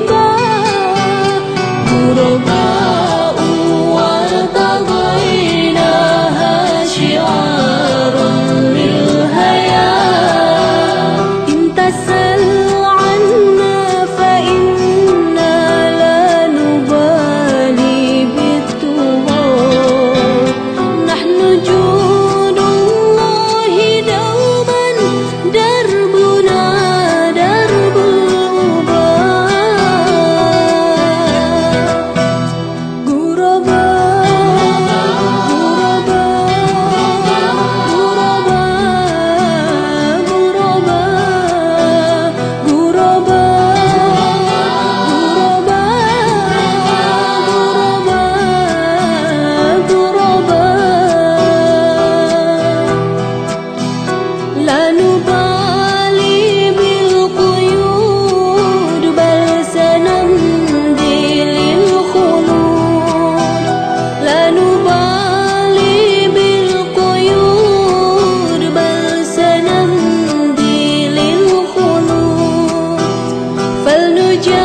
Bye. you